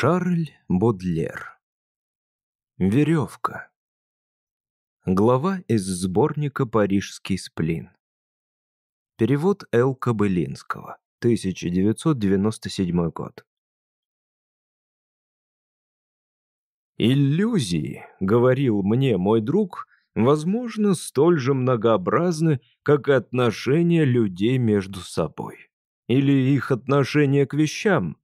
Шарль Бодлер. Веревка. Глава из сборника «Парижский сплин». Перевод Л. Кобылинского. 1997 год. «Иллюзии», — говорил мне мой друг, — возможно, столь же многообразны, как и отношения людей между собой. Или их отношение к вещам,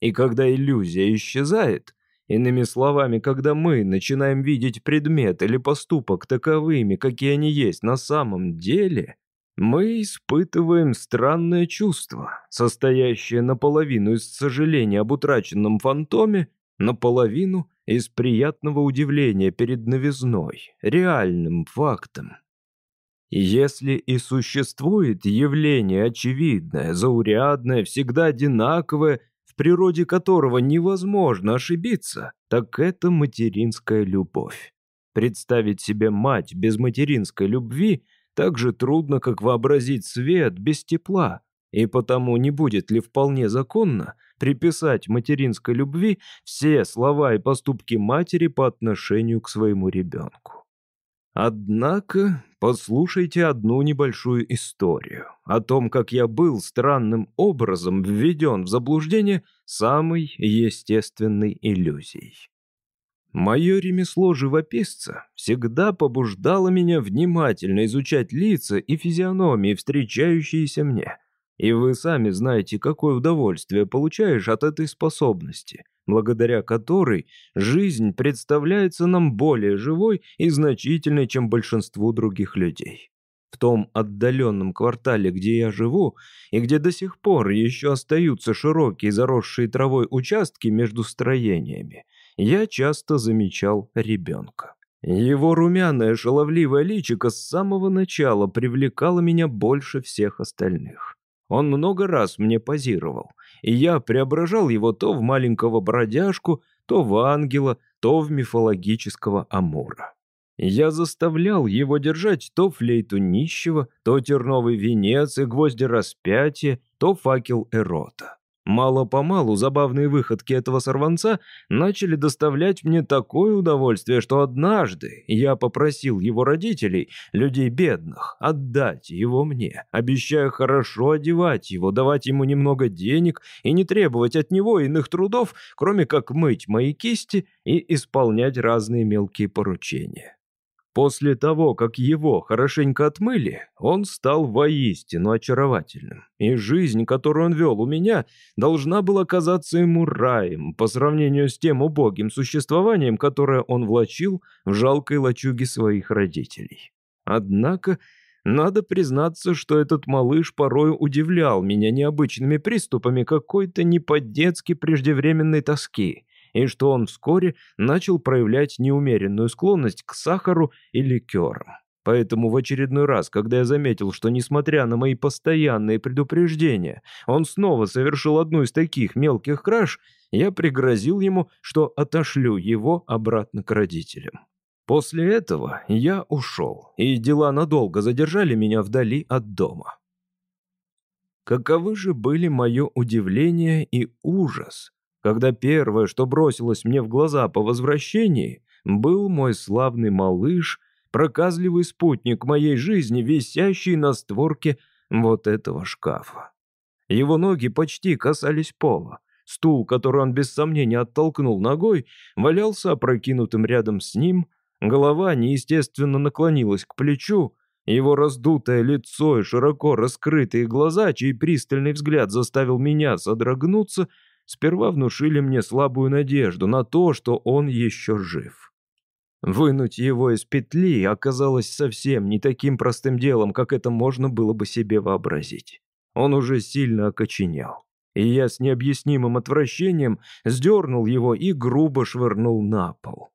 и когда иллюзия исчезает, иными словами, когда мы начинаем видеть предмет или поступок таковыми, какие они есть на самом деле, мы испытываем странное чувство, состоящее наполовину из сожаления об утраченном фантоме, наполовину из приятного удивления перед новизной, реальным фактом. Если и существует явление очевидное, заурядное, всегда одинаковое природе которого невозможно ошибиться, так это материнская любовь. Представить себе мать без материнской любви так же трудно, как вообразить свет без тепла, и потому не будет ли вполне законно приписать материнской любви все слова и поступки матери по отношению к своему ребенку. Однако послушайте одну небольшую историю о том, как я был странным образом введен в заблуждение самой естественной иллюзией. Мое ремесло живописца всегда побуждало меня внимательно изучать лица и физиономии, встречающиеся мне – и вы сами знаете, какое удовольствие получаешь от этой способности, благодаря которой жизнь представляется нам более живой и значительной, чем большинству других людей. В том отдаленном квартале, где я живу, и где до сих пор еще остаются широкие заросшие травой участки между строениями, я часто замечал ребенка. Его румяное шаловливое личико с самого начала привлекало меня больше всех остальных. Он много раз мне позировал, и я преображал его то в маленького бродяжку, то в ангела, то в мифологического Амура. Я заставлял его держать то флейту нищего, то терновый венец и гвозди распятия, то факел Эрота. Мало-помалу забавные выходки этого сорванца начали доставлять мне такое удовольствие, что однажды я попросил его родителей, людей бедных, отдать его мне, обещая хорошо одевать его, давать ему немного денег и не требовать от него иных трудов, кроме как мыть мои кисти и исполнять разные мелкие поручения. После того, как его хорошенько отмыли, он стал воистину очаровательным. И жизнь, которую он вел у меня, должна была казаться ему раем по сравнению с тем убогим существованием, которое он влачил в жалкой лачуге своих родителей. Однако, надо признаться, что этот малыш порою удивлял меня необычными приступами какой-то не по-детски преждевременной тоски – и что он вскоре начал проявлять неумеренную склонность к сахару и ликерам. Поэтому в очередной раз, когда я заметил, что, несмотря на мои постоянные предупреждения, он снова совершил одну из таких мелких краж, я пригрозил ему, что отошлю его обратно к родителям. После этого я ушел, и дела надолго задержали меня вдали от дома. Каковы же были мое удивление и ужас, когда первое, что бросилось мне в глаза по возвращении, был мой славный малыш, проказливый спутник моей жизни, висящий на створке вот этого шкафа. Его ноги почти касались пола. Стул, который он без сомнения оттолкнул ногой, валялся опрокинутым рядом с ним, голова неестественно наклонилась к плечу, его раздутое лицо и широко раскрытые глаза, чей пристальный взгляд заставил меня содрогнуться, сперва внушили мне слабую надежду на то, что он еще жив. Вынуть его из петли оказалось совсем не таким простым делом, как это можно было бы себе вообразить. Он уже сильно окоченел. И я с необъяснимым отвращением сдернул его и грубо швырнул на пол.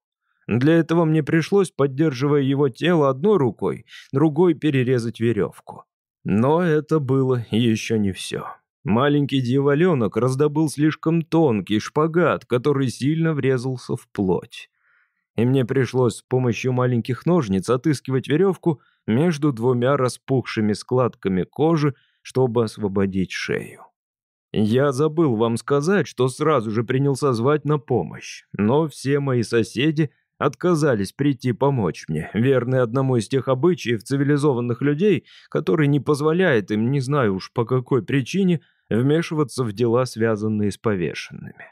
Для этого мне пришлось, поддерживая его тело одной рукой, другой перерезать веревку. Но это было еще не все. Маленький дьяволенок раздобыл слишком тонкий шпагат, который сильно врезался в плоть. И мне пришлось с помощью маленьких ножниц отыскивать веревку между двумя распухшими складками кожи, чтобы освободить шею. Я забыл вам сказать, что сразу же принялся звать на помощь, но все мои соседи отказались прийти помочь мне, верные одному из тех обычаев цивилизованных людей, который не позволяет им, не знаю уж по какой причине, вмешиваться в дела, связанные с повешенными.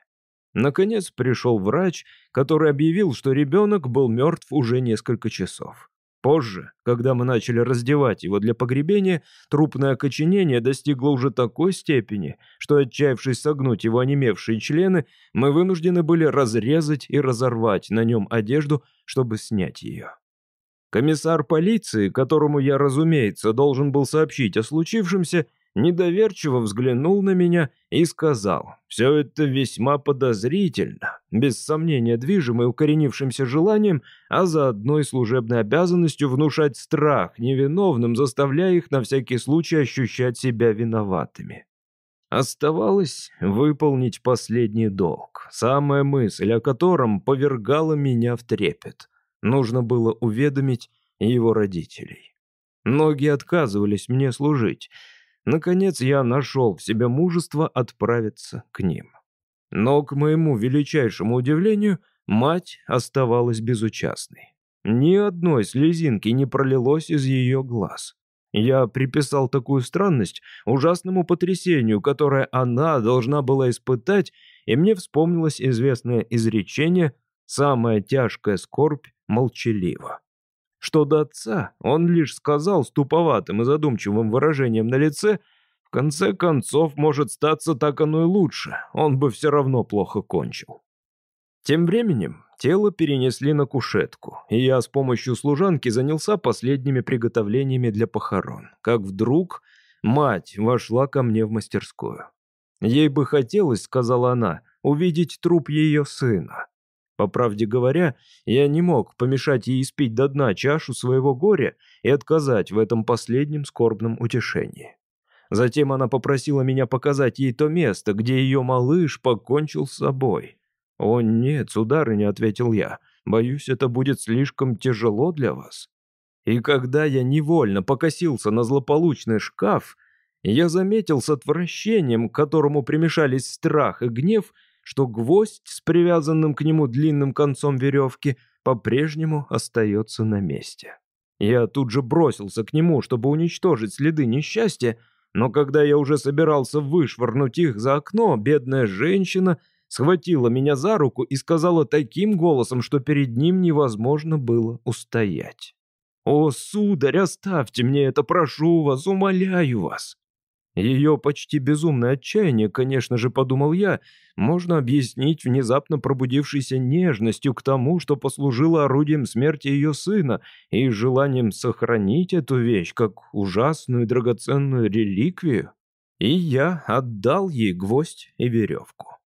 Наконец пришел врач, который объявил, что ребенок был мертв уже несколько часов. Позже, когда мы начали раздевать его для погребения, трупное окоченение достигло уже такой степени, что, отчаявшись согнуть его онемевшие члены, мы вынуждены были разрезать и разорвать на нем одежду, чтобы снять ее. Комиссар полиции, которому я, разумеется, должен был сообщить о случившемся, недоверчиво взглянул на меня и сказал, «Все это весьма подозрительно, без сомнения движимый укоренившимся желанием, а заодно и служебной обязанностью внушать страх невиновным, заставляя их на всякий случай ощущать себя виноватыми». Оставалось выполнить последний долг, самая мысль о котором повергала меня в трепет. Нужно было уведомить его родителей. Многие отказывались мне служить — Наконец я нашел в себе мужество отправиться к ним. Но, к моему величайшему удивлению, мать оставалась безучастной. Ни одной слезинки не пролилось из ее глаз. Я приписал такую странность ужасному потрясению, которое она должна была испытать, и мне вспомнилось известное изречение «самая тяжкая скорбь молчалива». Что до отца, он лишь сказал с туповатым и задумчивым выражением на лице, в конце концов, может статься так оно и лучше, он бы все равно плохо кончил. Тем временем тело перенесли на кушетку, и я с помощью служанки занялся последними приготовлениями для похорон, как вдруг мать вошла ко мне в мастерскую. Ей бы хотелось, сказала она, увидеть труп ее сына. По правде говоря, я не мог помешать ей испить до дна чашу своего горя и отказать в этом последнем скорбном утешении. Затем она попросила меня показать ей то место, где ее малыш покончил с собой. «О нет, сударыня», — ответил я, — «боюсь, это будет слишком тяжело для вас». И когда я невольно покосился на злополучный шкаф, я заметил с отвращением, к которому примешались страх и гнев, что гвоздь с привязанным к нему длинным концом веревки по-прежнему остается на месте. Я тут же бросился к нему, чтобы уничтожить следы несчастья, но когда я уже собирался вышвырнуть их за окно, бедная женщина схватила меня за руку и сказала таким голосом, что перед ним невозможно было устоять. «О, сударь, оставьте мне это, прошу вас, умоляю вас!» Ее почти безумное отчаяние, конечно же, подумал я, можно объяснить внезапно пробудившейся нежностью к тому, что послужило орудием смерти ее сына, и желанием сохранить эту вещь как ужасную драгоценную реликвию. И я отдал ей гвоздь и веревку.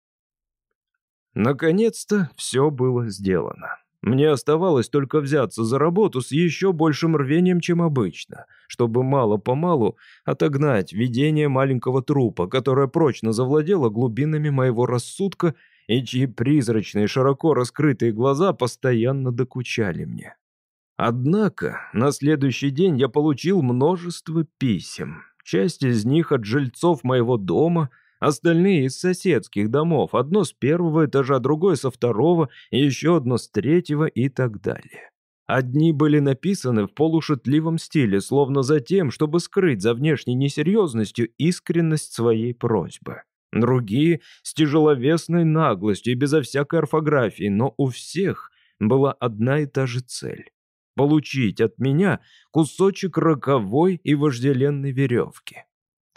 Наконец-то все было сделано. Мне оставалось только взяться за работу с еще большим рвением, чем обычно, чтобы мало-помалу отогнать видение маленького трупа, которое прочно завладело глубинами моего рассудка и чьи призрачные, широко раскрытые глаза постоянно докучали мне. Однако на следующий день я получил множество писем. Часть из них от жильцов моего дома — Остальные из соседских домов, одно с первого этажа, другое со второго, еще одно с третьего и так далее. Одни были написаны в полушутливом стиле, словно за тем, чтобы скрыть за внешней несерьезностью искренность своей просьбы. Другие — с тяжеловесной наглостью и безо всякой орфографии, но у всех была одна и та же цель — получить от меня кусочек роковой и вожделенной веревки.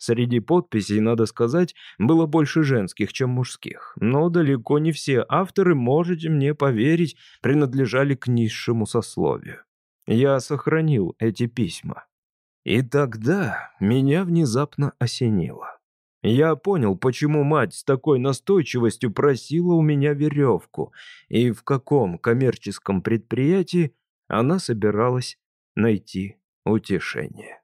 Среди подписей, надо сказать, было больше женских, чем мужских. Но далеко не все авторы, можете мне поверить, принадлежали к низшему сословию. Я сохранил эти письма. И тогда меня внезапно осенило. Я понял, почему мать с такой настойчивостью просила у меня веревку, и в каком коммерческом предприятии она собиралась найти утешение.